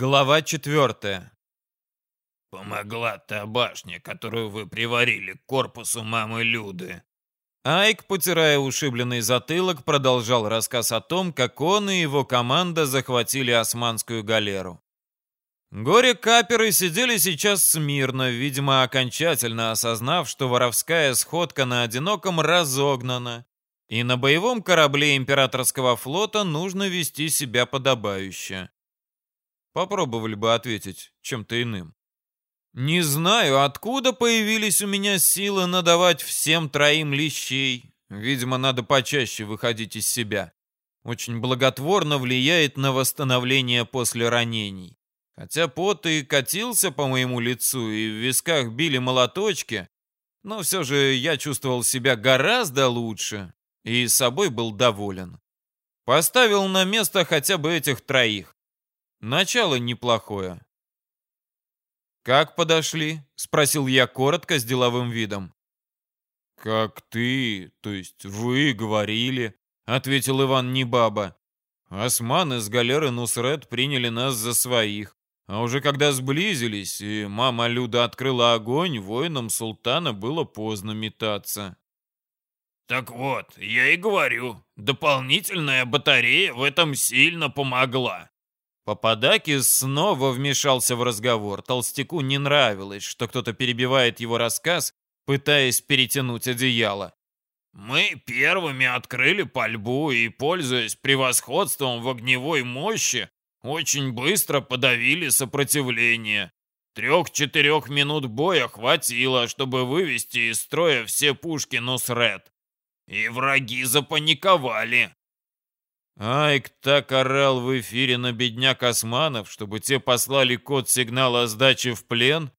Глава четвертая. «Помогла та башня, которую вы приварили к корпусу мамы Люды». Айк, потирая ушибленный затылок, продолжал рассказ о том, как он и его команда захватили османскую галеру. Горе-каперы сидели сейчас смирно, видимо, окончательно осознав, что воровская сходка на одиноком разогнана, и на боевом корабле императорского флота нужно вести себя подобающе. Попробовали бы ответить чем-то иным. Не знаю, откуда появились у меня силы надавать всем троим лещей. Видимо, надо почаще выходить из себя. Очень благотворно влияет на восстановление после ранений. Хотя пот и катился по моему лицу, и в висках били молоточки, но все же я чувствовал себя гораздо лучше и собой был доволен. Поставил на место хотя бы этих троих. Начало неплохое. «Как подошли?» — спросил я коротко с деловым видом. «Как ты, то есть вы говорили», — ответил Иван Небаба. «Османы с галеры Нусред приняли нас за своих. А уже когда сблизились, и мама Люда открыла огонь, воинам султана было поздно метаться. Так вот, я и говорю, дополнительная батарея в этом сильно помогла. Попадакис снова вмешался в разговор. Толстяку не нравилось, что кто-то перебивает его рассказ, пытаясь перетянуть одеяло. Мы первыми открыли пальбу и, пользуясь превосходством в огневой мощи, очень быстро подавили сопротивление. Трех-четырех минут боя хватило, чтобы вывести из строя все пушки Нусред. И враги запаниковали. Айк так орал в эфире на бедняк османов, чтобы те послали код сигнала о сдаче в плен,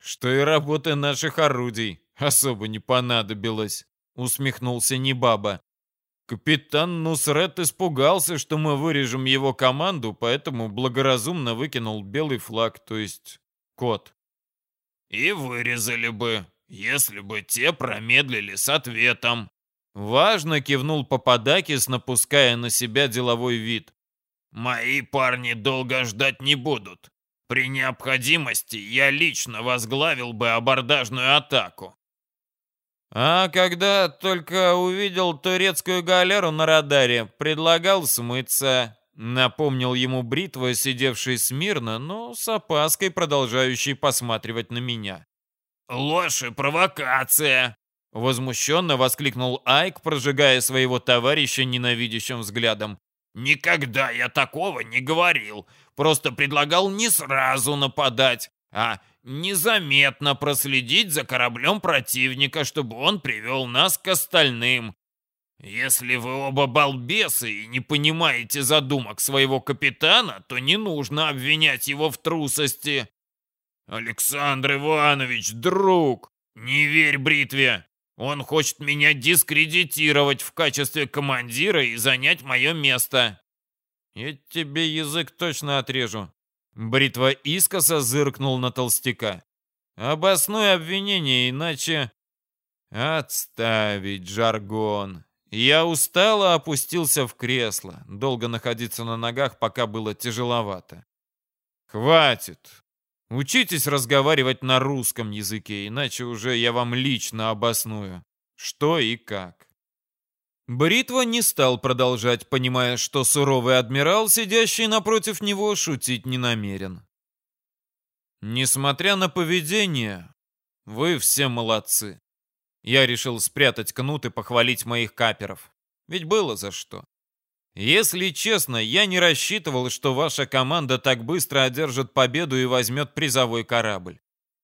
что и работы наших орудий особо не понадобилось, усмехнулся Небаба. Капитан Нусрет испугался, что мы вырежем его команду, поэтому благоразумно выкинул белый флаг, то есть кот. И вырезали бы, если бы те промедлили с ответом. Важно кивнул Пападакис, напуская на себя деловой вид. Мои парни долго ждать не будут. При необходимости я лично возглавил бы абордажную атаку. А когда только увидел турецкую галеру на радаре, предлагал смыться. Напомнил ему бритва, сидевший смирно, но с опаской продолжающий посматривать на меня. «Ложь и провокация!» Возмущенно воскликнул Айк, прожигая своего товарища ненавидящим взглядом. «Никогда я такого не говорил. Просто предлагал не сразу нападать, а незаметно проследить за кораблем противника, чтобы он привел нас к остальным. Если вы оба балбесы и не понимаете задумок своего капитана, то не нужно обвинять его в трусости. Александр Иванович, друг, не верь бритве. Он хочет меня дискредитировать в качестве командира и занять мое место. Я тебе язык точно отрежу, Бритва искоса зыркнул на толстяка. «Обоснуй обвинение, иначе...» «Отставить жаргон!» Я устало опустился в кресло. Долго находиться на ногах пока было тяжеловато. «Хватит! Учитесь разговаривать на русском языке, иначе уже я вам лично обосную, что и как». Бритва не стал продолжать, понимая, что суровый адмирал, сидящий напротив него, шутить не намерен. Несмотря на поведение, вы все молодцы. Я решил спрятать кнут и похвалить моих каперов. Ведь было за что. Если честно, я не рассчитывал, что ваша команда так быстро одержит победу и возьмет призовой корабль.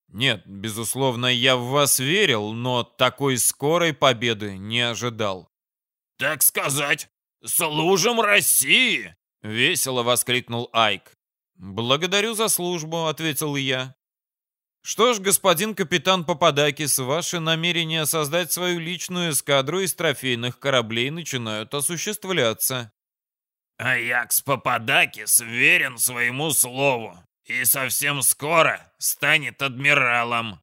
Нет, безусловно, я в вас верил, но такой скорой победы не ожидал. «Так сказать, служим России!» — весело воскликнул Айк. «Благодарю за службу», — ответил я. «Что ж, господин капитан Пападакис, ваши намерения создать свою личную эскадру из трофейных кораблей начинают осуществляться». «Аякс Пападакис верен своему слову и совсем скоро станет адмиралом».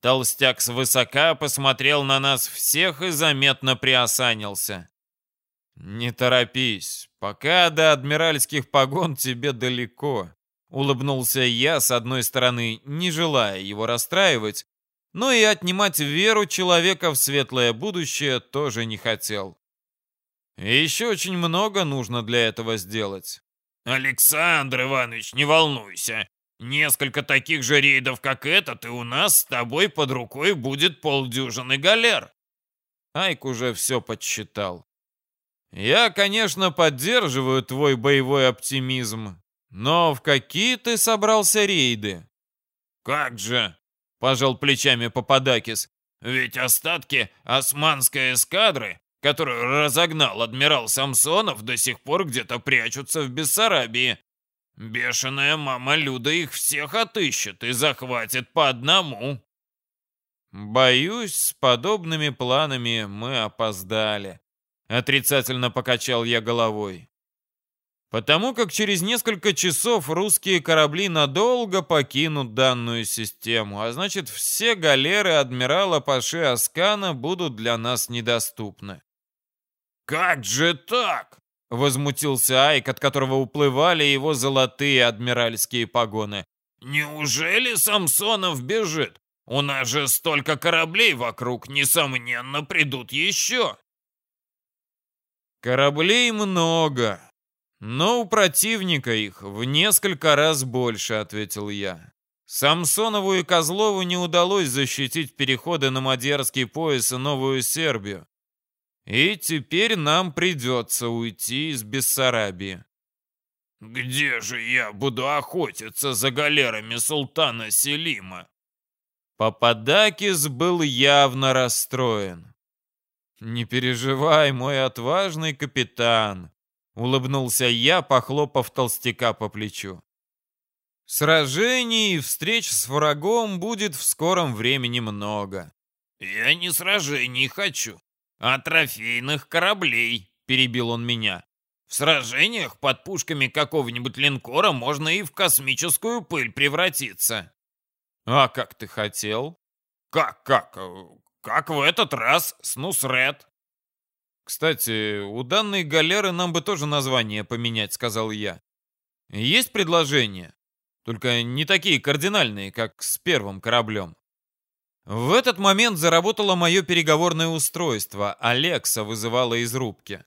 Толстяк свысока посмотрел на нас всех и заметно приосанился. «Не торопись, пока до адмиральских погон тебе далеко», Улыбнулся я, с одной стороны, не желая его расстраивать, но и отнимать веру человека в светлое будущее тоже не хотел. И еще очень много нужно для этого сделать. Александр Иванович, не волнуйся. Несколько таких же рейдов, как этот, и у нас с тобой под рукой будет полдюжины галер. Айк уже все подсчитал. Я, конечно, поддерживаю твой боевой оптимизм, но в какие ты собрался рейды? Как же, пожал плечами Пападакис, ведь остатки османской эскадры которую разогнал адмирал Самсонов, до сих пор где-то прячутся в Бессарабии. Бешеная мама Люда их всех отыщет и захватит по одному. Боюсь, с подобными планами мы опоздали. Отрицательно покачал я головой. Потому как через несколько часов русские корабли надолго покинут данную систему, а значит все галеры адмирала Паши Аскана будут для нас недоступны. «Как же так?» — возмутился Айк, от которого уплывали его золотые адмиральские погоны. «Неужели Самсонов бежит? У нас же столько кораблей вокруг, несомненно, придут еще!» «Кораблей много, но у противника их в несколько раз больше», — ответил я. Самсонову и Козлову не удалось защитить переходы на Мадьярский пояс и Новую Сербию. И теперь нам придется уйти из Бессарабии. Где же я буду охотиться за галерами султана Селима? Пападакис был явно расстроен. «Не переживай, мой отважный капитан», — улыбнулся я, похлопав толстяка по плечу. «Сражений и встреч с врагом будет в скором времени много». «Я не сражений хочу а трофейных кораблей», — перебил он меня. «В сражениях под пушками какого-нибудь линкора можно и в космическую пыль превратиться». «А как ты хотел?» «Как-как? Как в этот раз с Нусред». «Кстати, у данной галеры нам бы тоже название поменять», — сказал я. «Есть предложения? Только не такие кардинальные, как с первым кораблем». В этот момент заработало мое переговорное устройство. Алекса вызывала из рубки.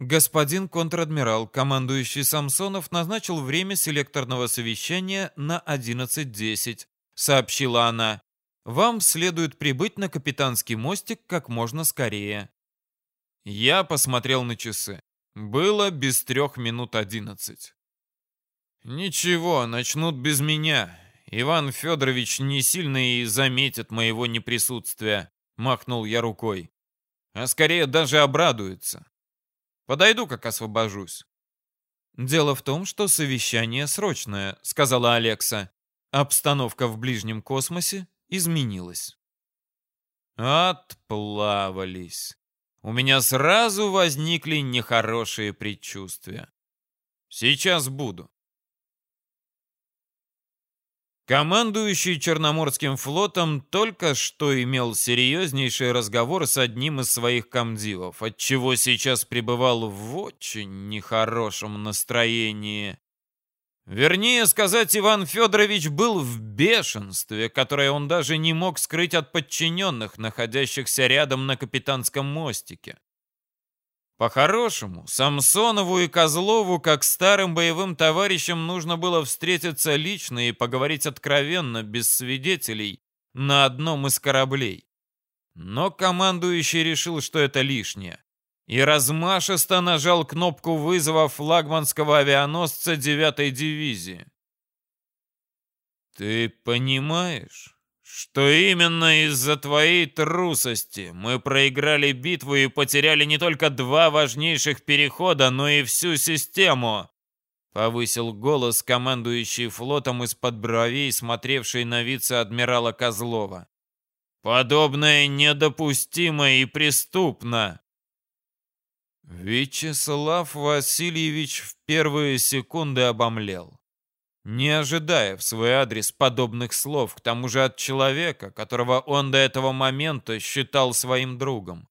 Господин контр-адмирал, командующий Самсонов, назначил время селекторного совещания на 11.10, сообщила она. Вам следует прибыть на капитанский мостик как можно скорее. Я посмотрел на часы. Было без трех минут одиннадцать. Ничего, начнут без меня. Иван Федорович не сильно и заметит моего неприсутствия, махнул я рукой. А скорее даже обрадуется. Подойду, как освобожусь. Дело в том, что совещание срочное, сказала Алекса. Обстановка в ближнем космосе изменилась. Отплавались. У меня сразу возникли нехорошие предчувствия. Сейчас буду. Командующий Черноморским флотом только что имел серьезнейший разговор с одним из своих комдивов, отчего сейчас пребывал в очень нехорошем настроении. Вернее сказать, Иван Федорович был в бешенстве, которое он даже не мог скрыть от подчиненных, находящихся рядом на капитанском мостике. По-хорошему, Самсонову и Козлову, как старым боевым товарищам, нужно было встретиться лично и поговорить откровенно, без свидетелей, на одном из кораблей. Но командующий решил, что это лишнее, и размашисто нажал кнопку вызова флагманского авианосца 9-й дивизии. «Ты понимаешь?» Что именно из-за твоей трусости мы проиграли битву и потеряли не только два важнейших перехода, но и всю систему. Повысил голос командующий флотом из-под бровей, смотревший на вице-адмирала Козлова. Подобное недопустимо и преступно. Вячеслав Васильевич в первые секунды обомлел не ожидая в свой адрес подобных слов, к тому же от человека, которого он до этого момента считал своим другом.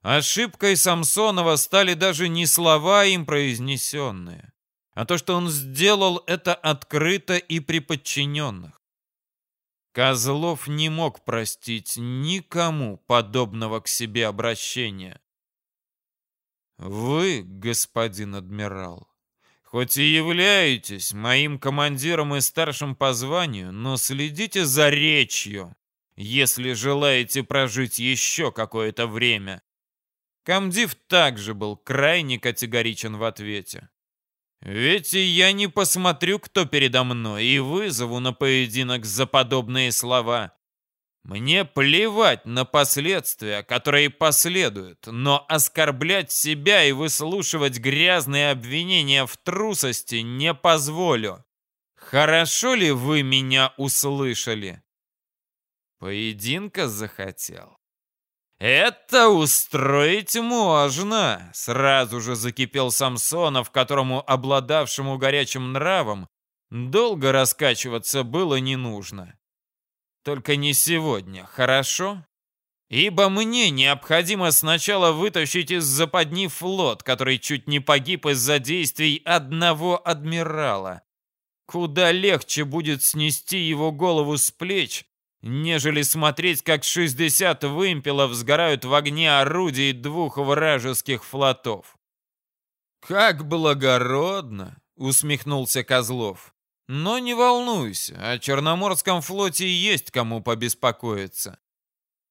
Ошибкой Самсонова стали даже не слова им произнесенные, а то, что он сделал это открыто и при подчиненных. Козлов не мог простить никому подобного к себе обращения. Вы, господин адмирал, хоть и являетесь моим командиром и старшим по званию, но следите за речью, если желаете прожить еще какое-то время. Камдив также был крайне категоричен в ответе. Ведь я не посмотрю, кто передо мной, и вызову на поединок за подобные слова. Мне плевать на последствия, которые последуют, но оскорблять себя и выслушивать грязные обвинения в трусости не позволю. Хорошо ли вы меня услышали? Поединка захотел. «Это устроить можно!» Сразу же закипел Самсонов, которому, обладавшему горячим нравом, долго раскачиваться было не нужно. «Только не сегодня, хорошо?» Ибо мне необходимо сначала вытащить из западни флот, который чуть не погиб из-за действий одного адмирала. Куда легче будет снести его голову с плеч, нежели смотреть, как 60 вымпелов сгорают в огне орудий двух вражеских флотов. «Как благородно!» — усмехнулся Козлов. «Но не волнуйся, о Черноморском флоте есть кому побеспокоиться.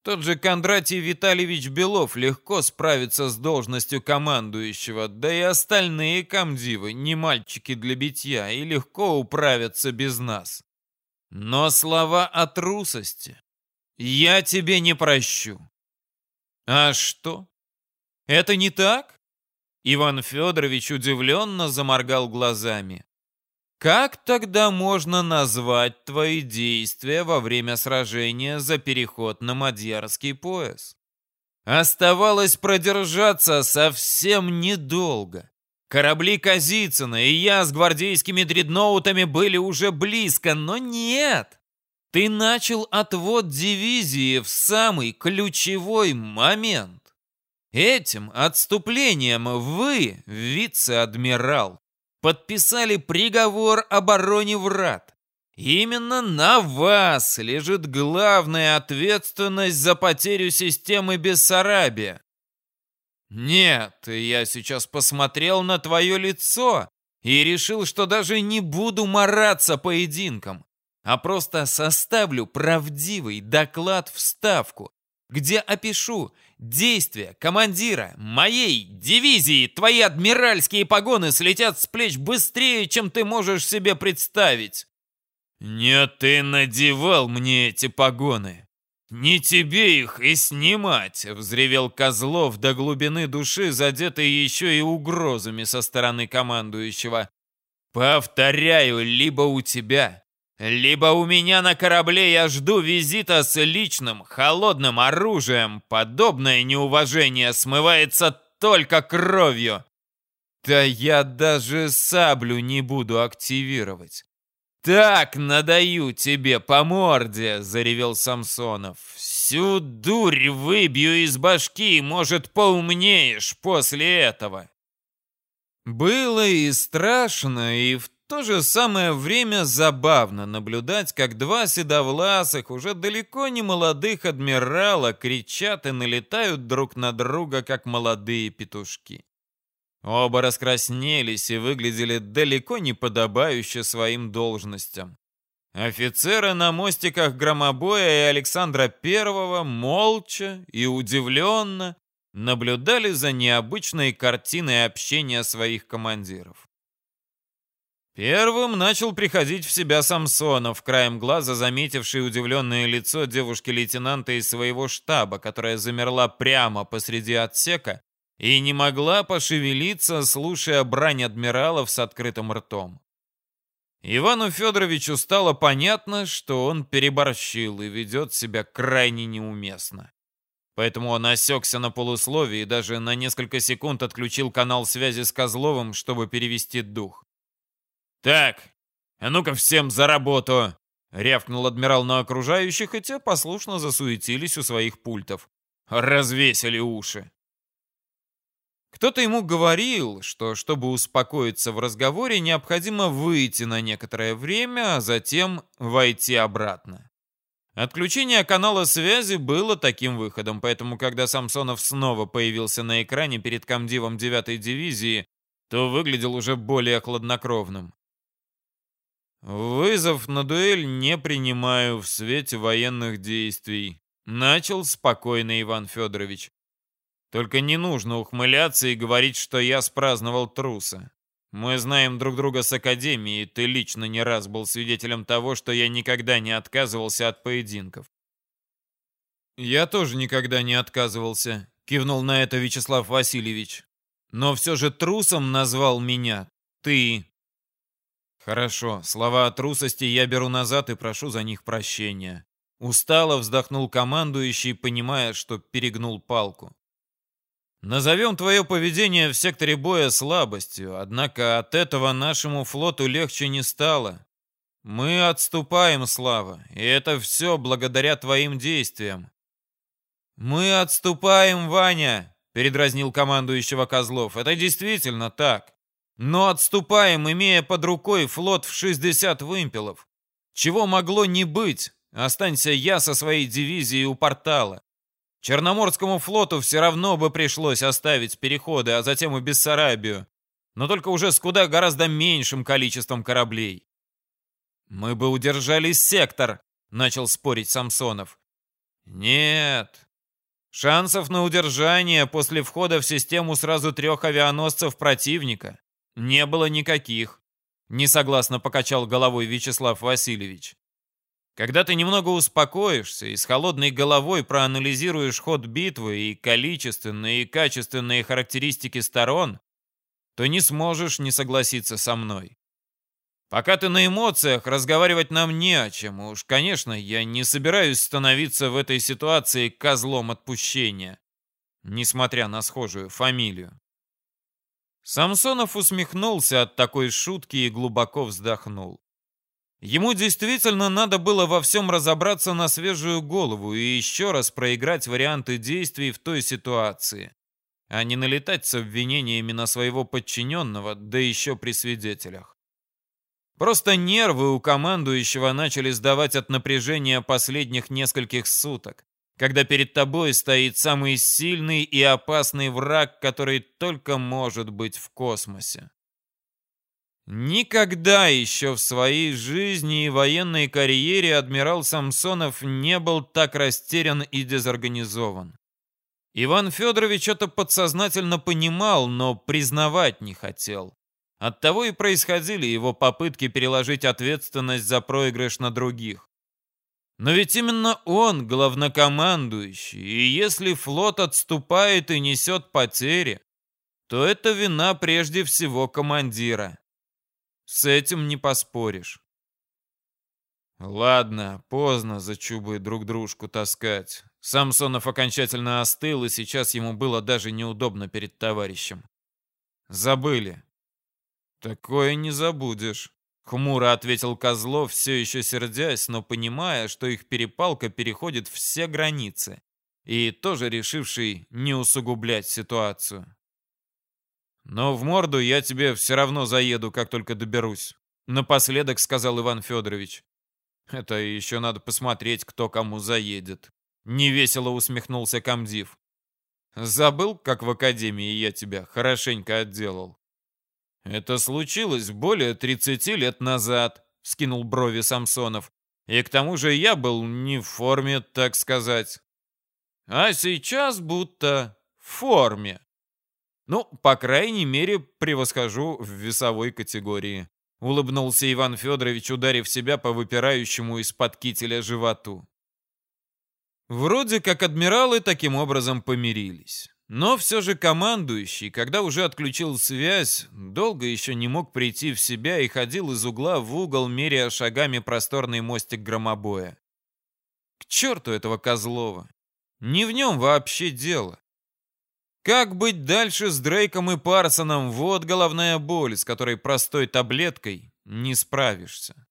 Тот же Кондратий Витальевич Белов легко справится с должностью командующего, да и остальные комдивы не мальчики для битья и легко управятся без нас. Но слова о трусости я тебе не прощу. А что? Это не так? Иван Федорович удивленно заморгал глазами. Как тогда можно назвать твои действия во время сражения за переход на Мадьярский пояс? Оставалось продержаться совсем недолго. Корабли Казицына и я с гвардейскими дредноутами были уже близко, но нет. Ты начал отвод дивизии в самый ключевой момент. Этим отступлением вы, вице-адмирал, подписали приговор обороне врат. Именно на вас лежит главная ответственность за потерю системы Бессарабия. «Нет, я сейчас посмотрел на твое лицо и решил, что даже не буду мараться поединком, а просто составлю правдивый доклад в ставку, где опишу действия командира моей дивизии. Твои адмиральские погоны слетят с плеч быстрее, чем ты можешь себе представить». «Не ты надевал мне эти погоны», «Не тебе их и снимать!» — взревел Козлов до глубины души, задетый еще и угрозами со стороны командующего. «Повторяю, либо у тебя, либо у меня на корабле я жду визита с личным, холодным оружием. Подобное неуважение смывается только кровью. Да я даже саблю не буду активировать. «Так надаю тебе по морде!» — заревел Самсонов. «Всю дурь выбью из башки, может, поумнеешь после этого!» Было и страшно, и в то же самое время забавно наблюдать, как два седовласых, уже далеко не молодых адмирала кричат и налетают друг на друга, как молодые петушки. Оба раскраснелись и выглядели далеко не подобающе своим должностям. Офицеры на мостиках Громобоя и Александра Первого молча и удивленно наблюдали за необычной картиной общения своих командиров. Первым начал приходить в себя Самсонов, краем глаза заметивший удивленное лицо девушки-лейтенанта из своего штаба, которая замерла прямо посреди отсека и не могла пошевелиться, слушая брань адмиралов с открытым ртом. Ивану Федоровичу стало понятно, что он переборщил и ведет себя крайне неуместно. Поэтому он осекся на полусловии и даже на несколько секунд отключил канал связи с Козловым, чтобы перевести дух. «Так, а ну-ка всем за работу!» — рявкнул адмирал на окружающих, и те послушно засуетились у своих пультов. Развесили уши. Кто-то ему говорил, что чтобы успокоиться в разговоре, необходимо выйти на некоторое время, а затем войти обратно. Отключение канала связи было таким выходом, поэтому когда Самсонов снова появился на экране перед комдивом 9-й дивизии, то выглядел уже более хладнокровным. «Вызов на дуэль не принимаю в свете военных действий», — начал спокойно Иван Федорович. Только не нужно ухмыляться и говорить, что я спраздновал труса. Мы знаем друг друга с Академии, и ты лично не раз был свидетелем того, что я никогда не отказывался от поединков. Я тоже никогда не отказывался, кивнул на это Вячеслав Васильевич. Но все же трусом назвал меня ты. Хорошо, слова о трусости я беру назад и прошу за них прощения. Устало вздохнул командующий, понимая, что перегнул палку. Назовем твое поведение в секторе боя слабостью, однако от этого нашему флоту легче не стало. Мы отступаем, Слава, и это все благодаря твоим действиям. Мы отступаем, Ваня, передразнил командующего Козлов. Это действительно так. Но отступаем, имея под рукой флот в 60 вымпелов. Чего могло не быть? Останься я со своей дивизией у портала. Черноморскому флоту все равно бы пришлось оставить переходы, а затем и Бессарабию, но только уже с куда гораздо меньшим количеством кораблей. «Мы бы удержали сектор», — начал спорить Самсонов. «Нет. Шансов на удержание после входа в систему сразу трех авианосцев противника не было никаких», — несогласно покачал головой Вячеслав Васильевич. Когда ты немного успокоишься и с холодной головой проанализируешь ход битвы и количественные и качественные характеристики сторон, то не сможешь не согласиться со мной. Пока ты на эмоциях, разговаривать нам не о чем. Уж, конечно, я не собираюсь становиться в этой ситуации козлом отпущения, несмотря на схожую фамилию. Самсонов усмехнулся от такой шутки и глубоко вздохнул. Ему действительно надо было во всем разобраться на свежую голову и еще раз проиграть варианты действий в той ситуации, а не налетать с обвинениями на своего подчиненного, да еще при свидетелях. Просто нервы у командующего начали сдавать от напряжения последних нескольких суток, когда перед тобой стоит самый сильный и опасный враг, который только может быть в космосе. Никогда еще в своей жизни и военной карьере адмирал Самсонов не был так растерян и дезорганизован. Иван Федорович это подсознательно понимал, но признавать не хотел. Оттого и происходили его попытки переложить ответственность за проигрыш на других. Но ведь именно он главнокомандующий, и если флот отступает и несет потери, то это вина прежде всего командира. С этим не поспоришь. Ладно, поздно за чубы друг дружку таскать. Самсонов окончательно остыл, и сейчас ему было даже неудобно перед товарищем. Забыли. Такое не забудешь. Хмуро ответил Козлов, все еще сердясь, но понимая, что их перепалка переходит все границы, и тоже решивший не усугублять ситуацию. Но в морду я тебе все равно заеду, как только доберусь. Напоследок сказал Иван Федорович. Это еще надо посмотреть, кто кому заедет. Невесело усмехнулся комдив. Забыл, как в академии я тебя хорошенько отделал? Это случилось более 30 лет назад, скинул брови Самсонов. И к тому же я был не в форме, так сказать. А сейчас будто в форме. Ну, по крайней мере, превосхожу в весовой категории. Улыбнулся Иван Федорович, ударив себя по выпирающему из-под кителя животу. Вроде как адмиралы таким образом помирились. Но все же командующий, когда уже отключил связь, долго еще не мог прийти в себя и ходил из угла в угол, меряя шагами просторный мостик громобоя. К черту этого Козлова! Не в нем вообще дело. Как быть дальше с Дрейком и Парсоном? Вот головная боль, с которой простой таблеткой не справишься.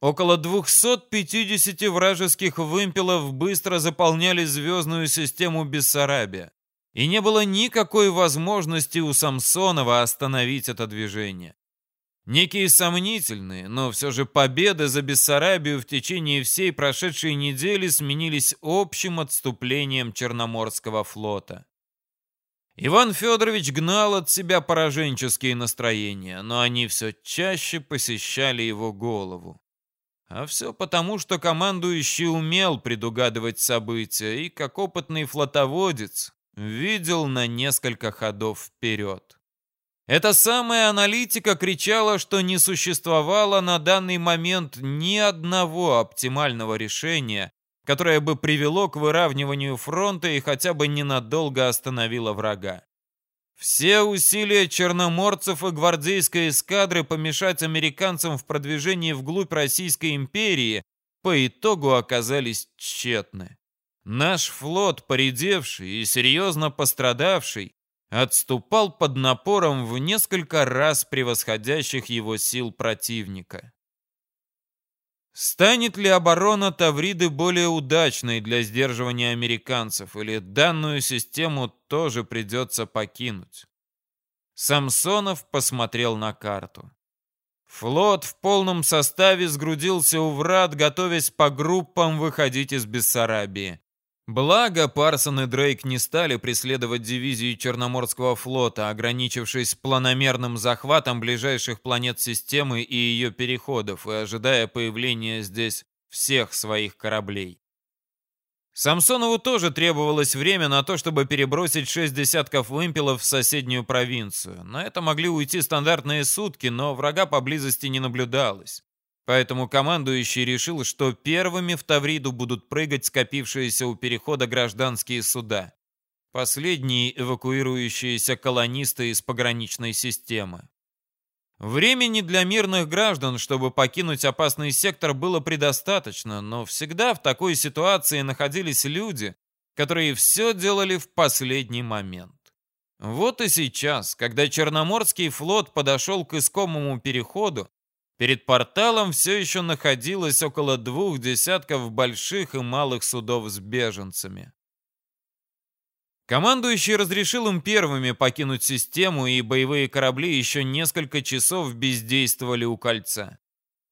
Около 250 вражеских вымпелов быстро заполняли звездную систему Бессарабия. И не было никакой возможности у Самсонова остановить это движение. Некие сомнительные, но все же победы за Бессарабию в течение всей прошедшей недели сменились общим отступлением Черноморского флота. Иван Федорович гнал от себя пораженческие настроения, но они все чаще посещали его голову. А все потому, что командующий умел предугадывать события и, как опытный флотоводец, видел на несколько ходов вперед. Эта самая аналитика кричала, что не существовало на данный момент ни одного оптимального решения, которое бы привело к выравниванию фронта и хотя бы ненадолго остановило врага. Все усилия черноморцев и гвардейской эскадры помешать американцам в продвижении вглубь Российской империи по итогу оказались тщетны. Наш флот, поредевший и серьезно пострадавший, отступал под напором в несколько раз превосходящих его сил противника. Станет ли оборона Тавриды более удачной для сдерживания американцев, или данную систему тоже придется покинуть? Самсонов посмотрел на карту. Флот в полном составе сгрудился у врат, готовясь по группам выходить из Бессарабии. Благо, Парсон и Дрейк не стали преследовать дивизии Черноморского флота, ограничившись планомерным захватом ближайших планет системы и ее переходов и ожидая появления здесь всех своих кораблей. Самсонову тоже требовалось время на то, чтобы перебросить шесть десятков вымпелов в соседнюю провинцию. На это могли уйти стандартные сутки, но врага поблизости не наблюдалось. Поэтому командующий решил, что первыми в Тавриду будут прыгать скопившиеся у перехода гражданские суда. Последние эвакуирующиеся колонисты из пограничной системы. Времени для мирных граждан, чтобы покинуть опасный сектор, было предостаточно, но всегда в такой ситуации находились люди, которые все делали в последний момент. Вот и сейчас, когда Черноморский флот подошел к искомому переходу, Перед порталом все еще находилось около двух десятков больших и малых судов с беженцами. Командующий разрешил им первыми покинуть систему, и боевые корабли еще несколько часов бездействовали у кольца.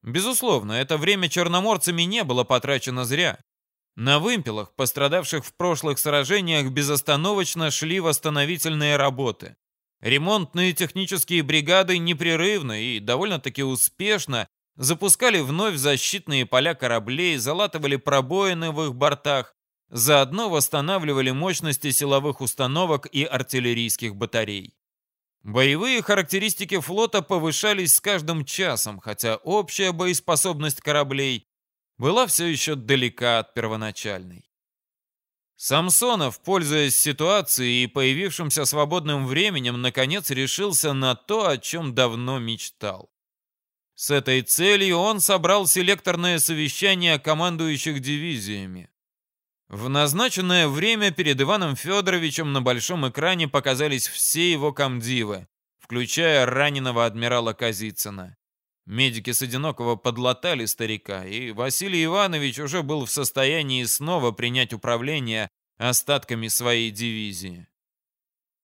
Безусловно, это время черноморцами не было потрачено зря. На вымпелах, пострадавших в прошлых сражениях, безостановочно шли восстановительные работы. Ремонтные технические бригады непрерывно и довольно-таки успешно запускали вновь защитные поля кораблей, залатывали пробоины в их бортах, заодно восстанавливали мощности силовых установок и артиллерийских батарей. Боевые характеристики флота повышались с каждым часом, хотя общая боеспособность кораблей была все еще далека от первоначальной. Самсонов, пользуясь ситуацией и появившимся свободным временем, наконец решился на то, о чем давно мечтал. С этой целью он собрал селекторное совещание командующих дивизиями. В назначенное время перед Иваном Федоровичем на большом экране показались все его комдивы, включая раненого адмирала Казицына. Медики с одинокого подлатали старика, и Василий Иванович уже был в состоянии снова принять управление остатками своей дивизии.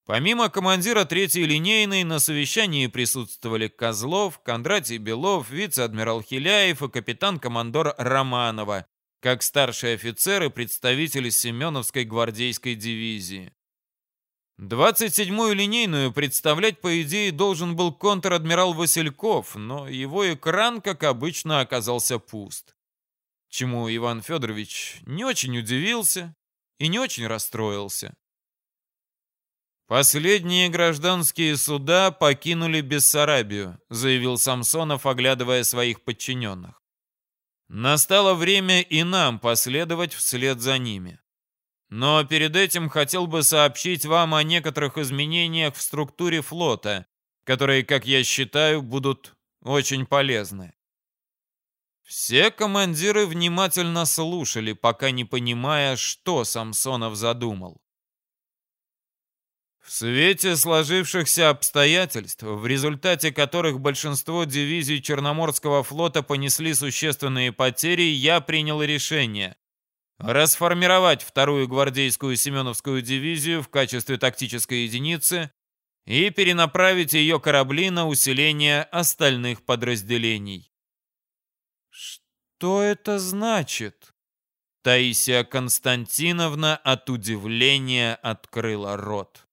Помимо командира третьей линейной, на совещании присутствовали Козлов, Кондратий Белов, вице-адмирал Хиляев и капитан-командор Романова, как старшие офицеры представители Семеновской гвардейской дивизии. 27-ю линейную представлять, по идее, должен был контр-адмирал Васильков, но его экран, как обычно, оказался пуст. Чему Иван Федорович не очень удивился и не очень расстроился. «Последние гражданские суда покинули Бессарабию», заявил Самсонов, оглядывая своих подчиненных. «Настало время и нам последовать вслед за ними. Но перед этим хотел бы сообщить вам о некоторых изменениях в структуре флота, которые, как я считаю, будут очень полезны. Все командиры внимательно слушали, пока не понимая, что Самсонов задумал. В свете сложившихся обстоятельств, в результате которых большинство дивизий Черноморского флота понесли существенные потери, я принял решение расформировать вторую гвардейскую Семеновскую дивизию в качестве тактической единицы и перенаправить ее корабли на усиление остальных подразделений. Что это значит? Таисия Константиновна от удивления открыла рот.